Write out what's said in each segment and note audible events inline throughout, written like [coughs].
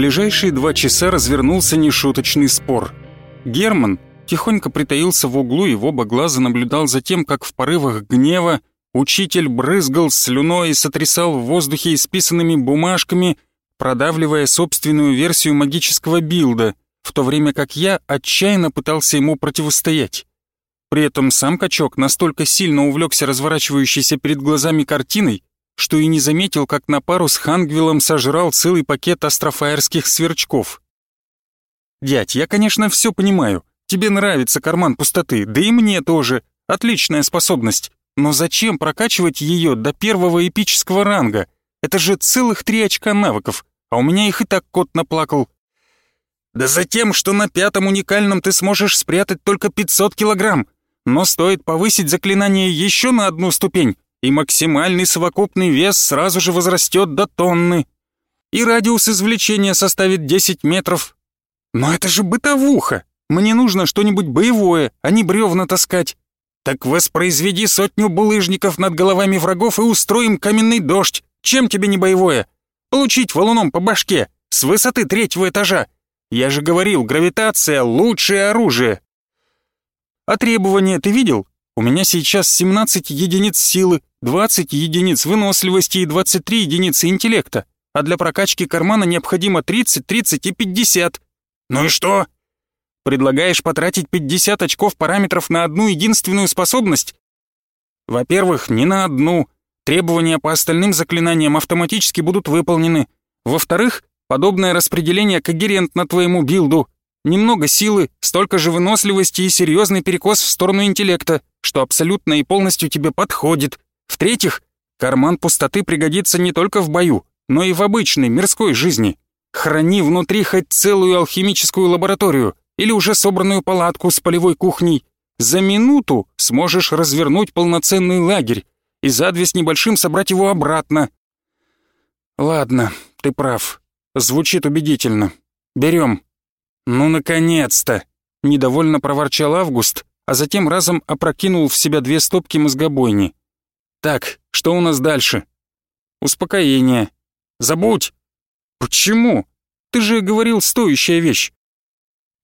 Ближайшие два часа развернулся нешуточный спор. Герман тихонько притаился в углу и в оба глаза наблюдал за тем, как в порывах гнева учитель брызгал слюной и сотрясал в воздухе исписанными бумажками, продавливая собственную версию магического билда, в то время как я отчаянно пытался ему противостоять. При этом сам качок настолько сильно увлекся разворачивающейся перед глазами картиной, что и не заметил, как на пару с Хангвиллом сожрал целый пакет астрофаерских сверчков. «Дядь, я, конечно, все понимаю. Тебе нравится карман пустоты, да и мне тоже. Отличная способность. Но зачем прокачивать ее до первого эпического ранга? Это же целых три очка навыков, а у меня их и так кот наплакал. Да за тем, что на пятом уникальном ты сможешь спрятать только 500 килограмм. Но стоит повысить заклинание еще на одну ступень, и максимальный совокупный вес сразу же возрастет до тонны. И радиус извлечения составит 10 метров. Но это же бытовуха. Мне нужно что-нибудь боевое, а не бревна таскать. Так воспроизведи сотню булыжников над головами врагов и устроим каменный дождь. Чем тебе не боевое? Получить валуном по башке с высоты третьего этажа. Я же говорил, гравитация — лучшее оружие. А требования ты видел? У меня сейчас 17 единиц силы, 20 единиц выносливости и 23 единицы интеллекта, а для прокачки кармана необходимо 30, 30 и 50. Ну и что? Предлагаешь потратить 50 очков параметров на одну единственную способность? Во-первых, не на одну. Требования по остальным заклинаниям автоматически будут выполнены. Во-вторых, подобное распределение когерентно твоему билду. Немного силы, столько же выносливости и серьезный перекос в сторону интеллекта, что абсолютно и полностью тебе подходит. В-третьих, карман пустоты пригодится не только в бою, но и в обычной мирской жизни. Храни внутри хоть целую алхимическую лабораторию или уже собранную палатку с полевой кухней. За минуту сможешь развернуть полноценный лагерь и за две с небольшим собрать его обратно. Ладно, ты прав. Звучит убедительно. Берем. Ну, наконец-то! Недовольно проворчал Август, а затем разом опрокинул в себя две стопки мозгобойни. Так, что у нас дальше? Успокоение. Забудь. Почему? Ты же говорил стоящая вещь.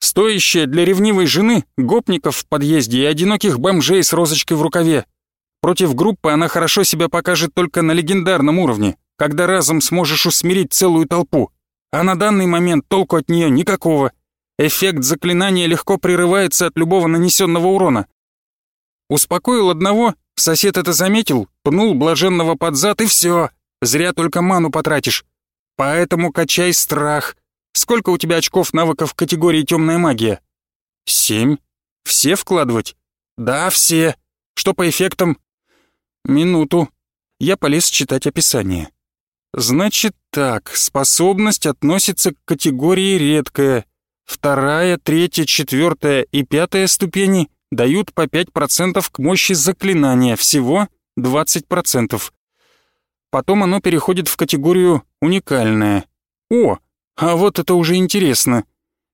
Стоящая для ревнивой жены, гопников в подъезде и одиноких бомжей с розочкой в рукаве. Против группы она хорошо себя покажет только на легендарном уровне, когда разом сможешь усмирить целую толпу. А на данный момент толку от нее никакого. Эффект заклинания легко прерывается от любого нанесенного урона. Успокоил одного, Сосед это заметил, пнул блаженного под зад и все. Зря только ману потратишь. Поэтому качай страх. Сколько у тебя очков навыков в категории темная магия? Семь. Все вкладывать? Да, все. Что по эффектам? Минуту. Я полез читать описание. Значит так, способность относится к категории редкая. Вторая, третья, четвертая и пятая ступени дают по 5% к мощи заклинания, всего 20%. Потом оно переходит в категорию «уникальное». О, а вот это уже интересно.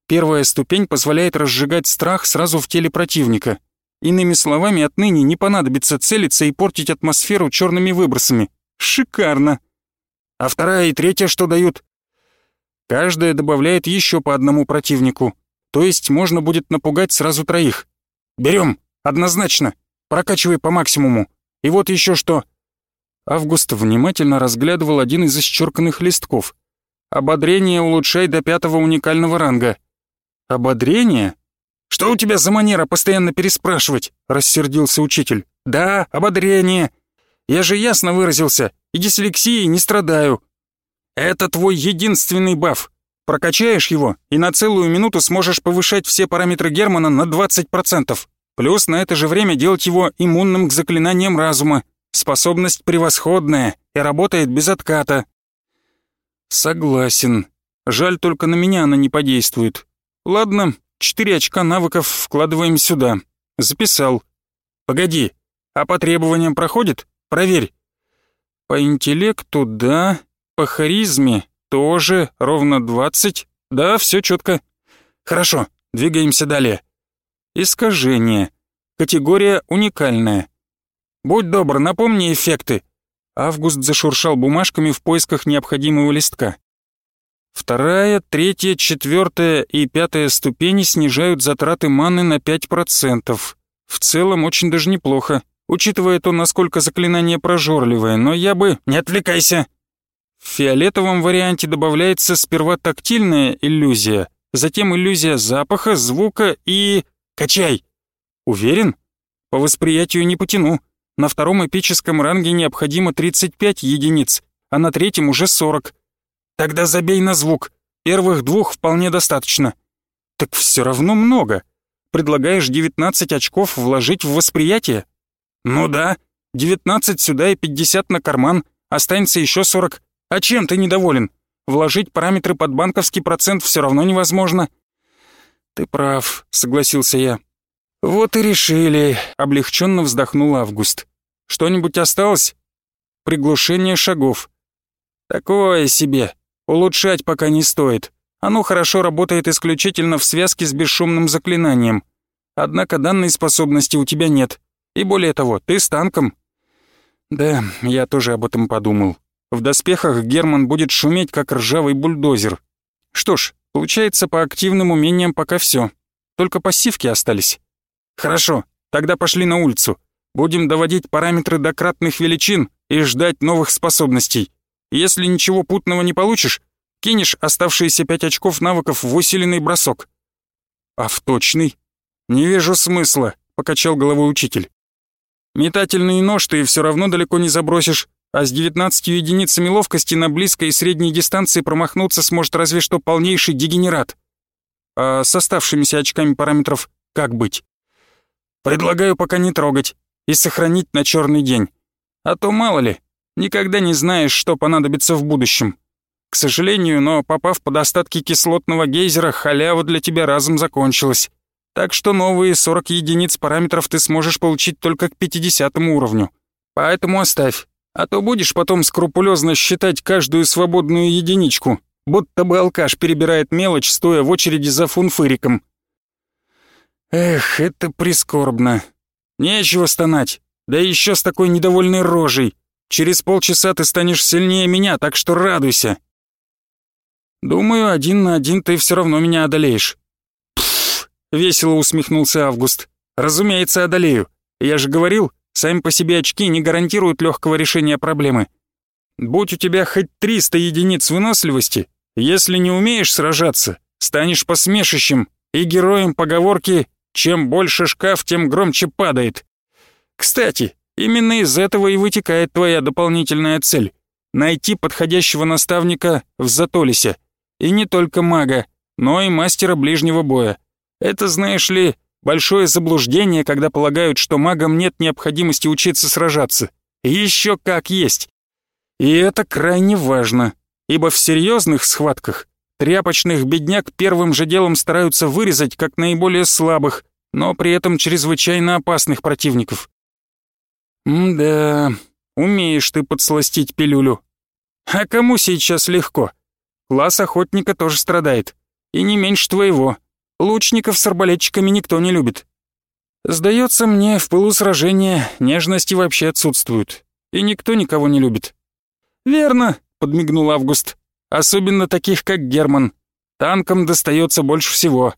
Первая ступень позволяет разжигать страх сразу в теле противника. Иными словами, отныне не понадобится целиться и портить атмосферу черными выбросами. Шикарно. А вторая и третья что дают? Каждая добавляет еще по одному противнику. То есть можно будет напугать сразу троих. Берем, однозначно. Прокачивай по максимуму. И вот еще что. Август внимательно разглядывал один из исчерканных листков. Ободрение улучшай до пятого уникального ранга. Ободрение? Что у тебя за манера постоянно переспрашивать? Рассердился учитель. Да, ободрение. Я же ясно выразился, и дислексией не страдаю. Это твой единственный баф. Прокачаешь его, и на целую минуту сможешь повышать все параметры Германа на 20%. Плюс на это же время делать его иммунным к заклинаниям разума. Способность превосходная и работает без отката. Согласен. Жаль, только на меня она не подействует. Ладно, четыре очка навыков вкладываем сюда. Записал. Погоди, а по требованиям проходит? Проверь. По интеллекту, да. По харизме тоже ровно 20. Да, все четко. Хорошо, двигаемся далее. Искажение. Категория уникальная. Будь добр, напомни эффекты. Август зашуршал бумажками в поисках необходимого листка. Вторая, третья, четвертая и пятая ступени снижают затраты маны на 5%. В целом очень даже неплохо, учитывая то, насколько заклинание прожорливое, но я бы... Не отвлекайся! В фиолетовом варианте добавляется сперва тактильная иллюзия, затем иллюзия запаха, звука и... Качай! Уверен? По восприятию не потяну. На втором эпическом ранге необходимо 35 единиц, а на третьем уже 40. Тогда забей на звук. Первых двух вполне достаточно. Так все равно много. Предлагаешь 19 очков вложить в восприятие? Ну да, 19 сюда и 50 на карман, останется еще 40. А чем ты недоволен? Вложить параметры под банковский процент все равно невозможно. Ты прав, согласился я. Вот и решили, облегченно вздохнул Август. Что-нибудь осталось? Приглушение шагов. Такое себе. Улучшать пока не стоит. Оно хорошо работает исключительно в связке с бесшумным заклинанием. Однако данной способности у тебя нет. И более того, ты с танком. Да, я тоже об этом подумал. В доспехах Герман будет шуметь, как ржавый бульдозер. Что ж, получается, по активным умениям пока все. Только пассивки остались. Хорошо, тогда пошли на улицу. Будем доводить параметры до кратных величин и ждать новых способностей. Если ничего путного не получишь, кинешь оставшиеся пять очков навыков в усиленный бросок. А в точный? Не вижу смысла, покачал головой учитель. Метательный нож ты все равно далеко не забросишь, а с 19 единицами ловкости на близкой и средней дистанции промахнуться сможет разве что полнейший дегенерат. А с оставшимися очками параметров как быть? Предлагаю пока не трогать и сохранить на черный день. А то мало ли, никогда не знаешь, что понадобится в будущем. К сожалению, но попав под остатки кислотного гейзера, халява для тебя разом закончилась. Так что новые 40 единиц параметров ты сможешь получить только к 50 уровню. Поэтому оставь, а то будешь потом скрупулезно считать каждую свободную единичку, будто бы алкаш перебирает мелочь, стоя в очереди за фунфыриком. Эх, это прискорбно. Нечего стонать, да еще с такой недовольной рожей. Через полчаса ты станешь сильнее меня, так что радуйся. Думаю, один на один ты все равно меня одолеешь. Пф, весело усмехнулся Август. Разумеется, одолею. Я же говорил, сами по себе очки не гарантируют легкого решения проблемы. Будь у тебя хоть 300 единиц выносливости, если не умеешь сражаться, станешь посмешищем и героем поговорки чем больше шкаф, тем громче падает. Кстати, именно из этого и вытекает твоя дополнительная цель — найти подходящего наставника в Затолисе. И не только мага, но и мастера ближнего боя. Это, знаешь ли, большое заблуждение, когда полагают, что магам нет необходимости учиться сражаться. Еще как есть. И это крайне важно, ибо в серьезных схватках Тряпочных бедняк первым же делом стараются вырезать как наиболее слабых, но при этом чрезвычайно опасных противников. «Да, умеешь ты подсластить пилюлю. А кому сейчас легко? Класс охотника тоже страдает. И не меньше твоего. Лучников с арбалетчиками никто не любит. Сдается мне, в пылу сражения нежности вообще отсутствуют. И никто никого не любит. «Верно», — подмигнул Август особенно таких, как Герман. Танкам достается больше всего.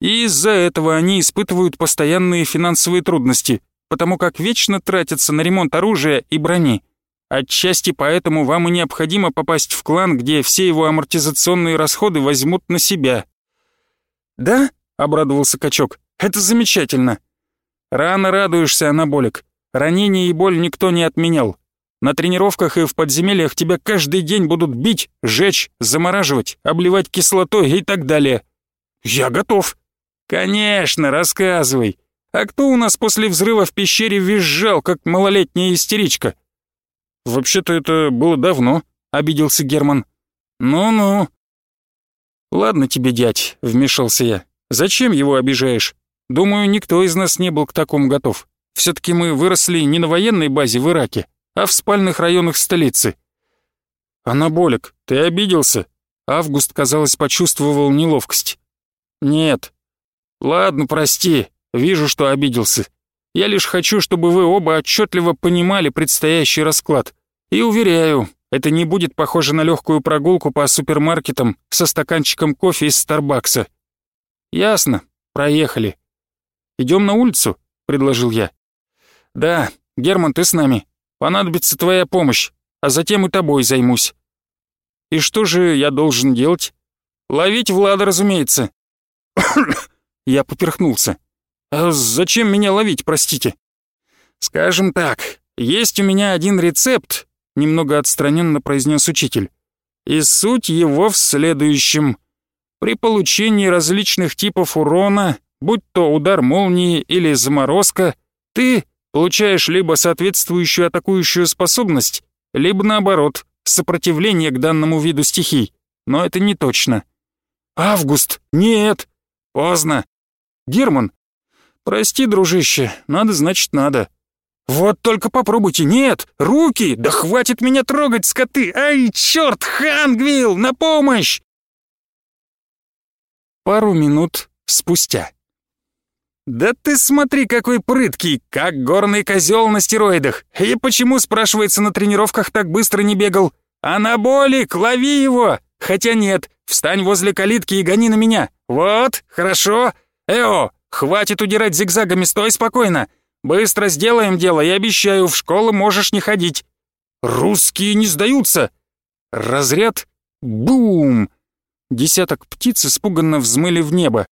И из-за этого они испытывают постоянные финансовые трудности, потому как вечно тратятся на ремонт оружия и брони. Отчасти поэтому вам и необходимо попасть в клан, где все его амортизационные расходы возьмут на себя. «Да?» — обрадовался качок. «Это замечательно!» «Рано радуешься, анаболик. Ранение и боль никто не отменял. На тренировках и в подземельях тебя каждый день будут бить, жечь, замораживать, обливать кислотой и так далее. Я готов. Конечно, рассказывай. А кто у нас после взрыва в пещере визжал, как малолетняя истеричка? Вообще-то это было давно, обиделся Герман. Ну-ну. Ладно тебе, дядь, вмешался я. Зачем его обижаешь? Думаю, никто из нас не был к такому готов. Все-таки мы выросли не на военной базе в Ираке, а в спальных районах столицы. «Анаболик, ты обиделся?» Август, казалось, почувствовал неловкость. «Нет». «Ладно, прости, вижу, что обиделся. Я лишь хочу, чтобы вы оба отчетливо понимали предстоящий расклад. И уверяю, Это не будет похоже на легкую прогулку по супермаркетам со стаканчиком кофе из Старбакса. Ясно, проехали. Идем на улицу, предложил я. Да, Герман, ты с нами. Понадобится твоя помощь, а затем и тобой займусь. И что же я должен делать? Ловить Влада, разумеется. [coughs] я поперхнулся. А зачем меня ловить, простите? Скажем так, есть у меня один рецепт, немного отстраненно произнес учитель. И суть его в следующем. При получении различных типов урона, будь то удар молнии или заморозка, ты получаешь либо соответствующую атакующую способность, либо наоборот, сопротивление к данному виду стихий. Но это не точно. Август! Нет! Поздно. Герман! Прости, дружище, надо значит надо. «Вот только попробуйте! Нет! Руки! Да хватит меня трогать, скоты! Ай, черт! Хангвилл! На помощь!» Пару минут спустя. «Да ты смотри, какой прыткий, как горный козел на стероидах! И почему, спрашивается, на тренировках так быстро не бегал? Анаболик, лови его! Хотя нет, встань возле калитки и гони на меня! Вот, хорошо! Эо, хватит удирать зигзагами, стой спокойно! Быстро сделаем дело, я обещаю, в школу можешь не ходить. Русские не сдаются. Разряд. Бум! Десяток птиц испуганно взмыли в небо.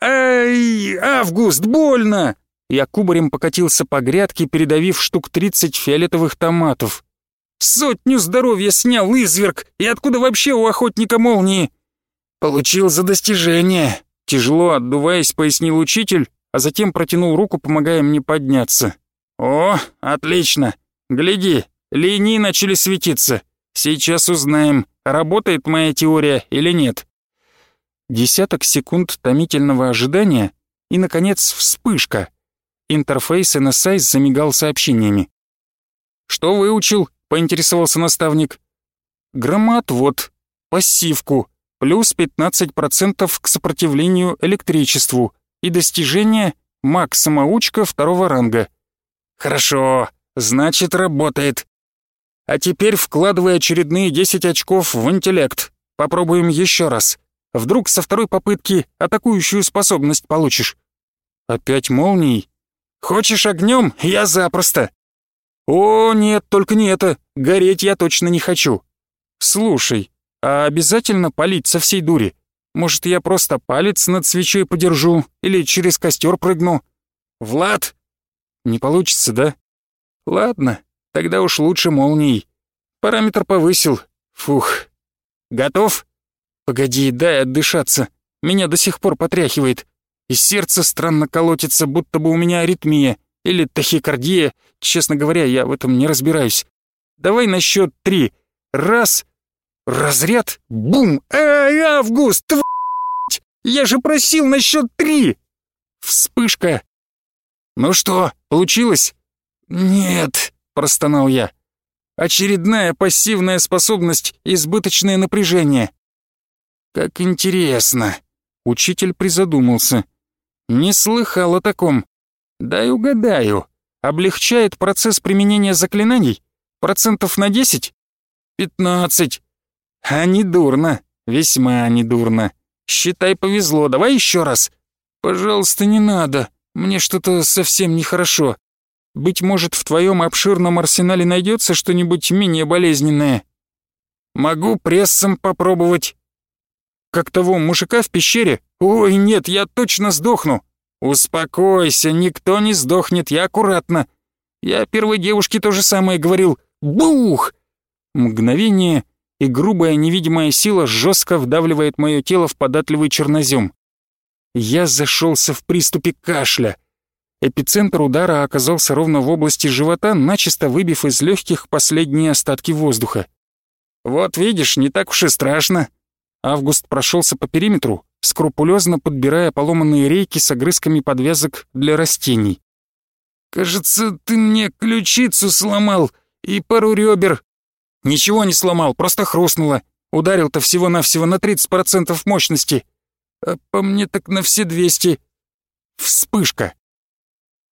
«Ай, Август, больно!» Я кубарем покатился по грядке, передавив штук тридцать фиолетовых томатов. «Сотню здоровья снял, изверг! И откуда вообще у охотника молнии?» «Получил за достижение», — тяжело отдуваясь, пояснил учитель, а затем протянул руку, помогая мне подняться. «О, отлично! Гляди, линии начали светиться. Сейчас узнаем, работает моя теория или нет». Десяток секунд томительного ожидания и, наконец, вспышка. Интерфейс NSI замигал сообщениями. «Что выучил?» — поинтересовался наставник. «Громоотвод, пассивку, плюс 15% к сопротивлению электричеству, и достижение маг-самоучка второго ранга. Хорошо, значит работает. А теперь вкладывай очередные 10 очков в интеллект. Попробуем еще раз. Вдруг со второй попытки атакующую способность получишь. Опять молнией? Хочешь огнем? Я запросто. О, нет, только не это. Гореть я точно не хочу. Слушай, а обязательно палить со всей дури? Может, я просто палец над свечой подержу или через костер прыгну? Влад! Не получится, да? Ладно, тогда уж лучше молнией. Параметр повысил. Фух. Готов? Погоди, дай отдышаться. Меня до сих пор потряхивает. И сердце странно колотится, будто бы у меня аритмия или тахикардия. Честно говоря, я в этом не разбираюсь. Давай на счет три. Раз. Разряд. Бум. Эй, Август, тв... Я же просил на счет три!» Вспышка. «Ну что, получилось?» «Нет», — простонал я. «Очередная пассивная способность — избыточное напряжение». «Как интересно!» — учитель призадумался. «Не слыхал о таком. Дай угадаю. Облегчает процесс применения заклинаний? Процентов на десять? Пятнадцать. А не дурно, весьма не дурно. Считай, повезло. Давай еще раз. Пожалуйста, не надо. Мне что-то совсем нехорошо. Быть может, в твоем обширном арсенале найдется что-нибудь менее болезненное. Могу прессом попробовать. Как того мужика в пещере? Ой, нет, я точно сдохну. Успокойся, никто не сдохнет, я аккуратно. Я первой девушке то же самое говорил. Бух! Мгновение, и грубая невидимая сила жестко вдавливает мое тело в податливый чернозем. Я зашелся в приступе кашля. Эпицентр удара оказался ровно в области живота, начисто выбив из легких последние остатки воздуха. «Вот видишь, не так уж и страшно». Август прошелся по периметру, скрупулезно подбирая поломанные рейки с огрызками подвязок для растений. «Кажется, ты мне ключицу сломал и пару ребер», Ничего не сломал, просто хрустнуло. Ударил-то всего-навсего на 30% мощности. А по мне так на все 200. Вспышка.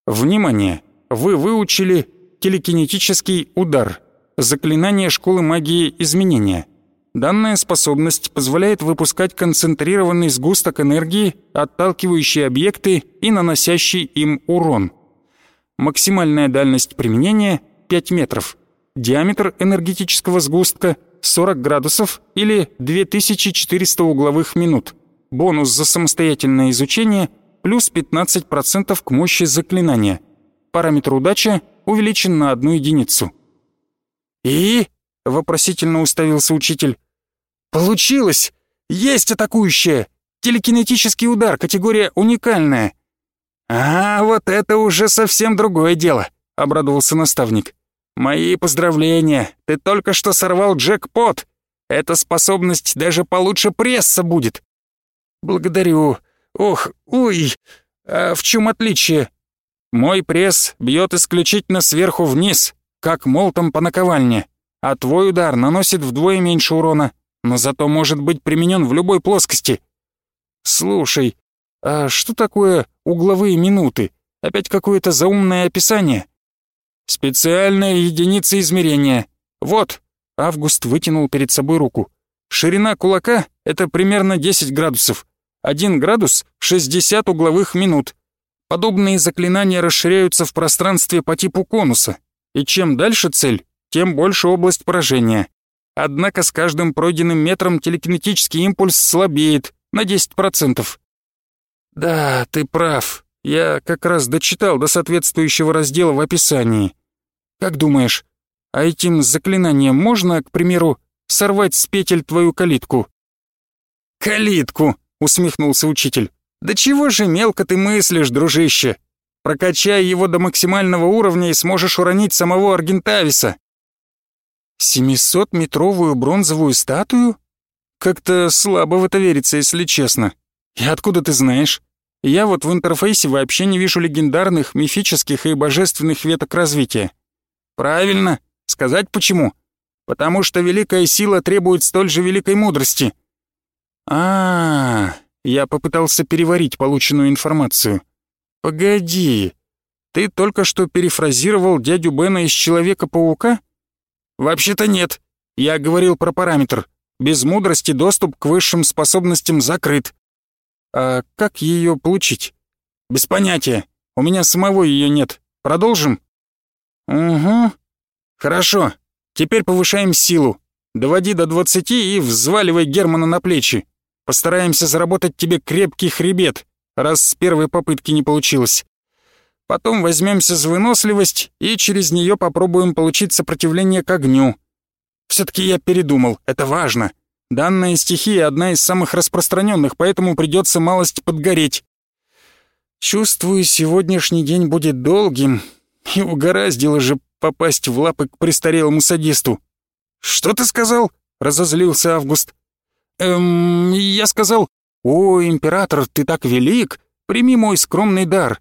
Внимание! Вы выучили телекинетический удар. заклинание школы магии изменения. Данная способность позволяет выпускать концентрированный сгусток энергии, отталкивающий объекты и наносящий им урон. Максимальная дальность применения — 5 метров. Диаметр энергетического сгустка — 40 градусов или 2400 угловых минут. Бонус за самостоятельное изучение плюс 15% к мощи заклинания. Параметр удача увеличен на одну единицу. «И?» — вопросительно уставился учитель. «Получилось! Есть атакующая! Телекинетический удар, категория уникальная!» «А, вот это уже совсем другое дело», — обрадовался наставник. «Мои поздравления! Ты только что сорвал джекпот! Эта способность даже получше пресса будет!» «Благодарю! Ох, уй! А в чем отличие?» «Мой пресс бьет исключительно сверху вниз, как молотом по наковальне, а твой удар наносит вдвое меньше урона, но зато может быть применен в любой плоскости. Слушай, а что такое угловые минуты? Опять какое-то заумное описание? Специальная единица измерения. Вот, Август вытянул перед собой руку. Ширина кулака — это примерно 10 градусов. 1 градус — 60 угловых минут. Подобные заклинания расширяются в пространстве по типу конуса, и чем дальше цель, тем больше область поражения. Однако с каждым пройденным метром телекинетический импульс слабеет на 10%. Да, ты прав. Я как раз дочитал до соответствующего раздела в описании. Как думаешь, а этим заклинанием можно, к примеру, сорвать с петель твою калитку? Калитку, усмехнулся учитель. Да чего же мелко ты мыслишь, дружище? Прокачай его до максимального уровня и сможешь уронить самого Аргентависа. Семисотметровую бронзовую статую? Как-то слабо в это верится, если честно. И откуда ты знаешь? Я вот в интерфейсе вообще не вижу легендарных, мифических и божественных веток развития. Правильно. Сказать почему? Потому что великая сила требует столь же великой мудрости. А, -а, -а я попытался переварить полученную информацию. Погоди. Ты только что перефразировал дядю Бена из Человека-паука? «Вообще-то нет. Я говорил про параметр. Без мудрости доступ к высшим способностям закрыт». «А как ее получить?» «Без понятия. У меня самого ее нет. Продолжим?» «Угу. Хорошо. Теперь повышаем силу. Доводи до двадцати и взваливай Германа на плечи. Постараемся заработать тебе крепкий хребет, раз с первой попытки не получилось. Потом возьмемся за выносливость и через нее попробуем получить сопротивление к огню. Все-таки я передумал, это важно. Данная стихия одна из самых распространенных, поэтому придется малость подгореть. Чувствую, сегодняшний день будет долгим, и угораздило же попасть в лапы к престарелому садисту. «Что ты сказал?» — разозлился Август. «Эм, я сказал, «О, император, ты так велик, прими мой скромный дар.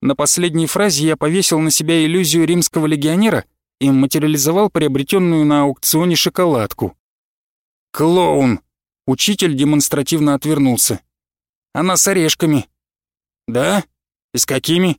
На последней фразе я повесил на себя иллюзию римского легионера и материализовал приобретенную на аукционе шоколадку. «Клоун!» — учитель демонстративно отвернулся. «Она с орешками». «Да? И с какими?»